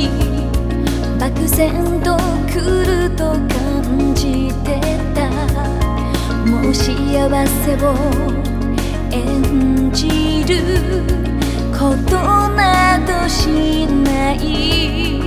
日漠然と来ると感じてた。もう幸せを演じることなどしない。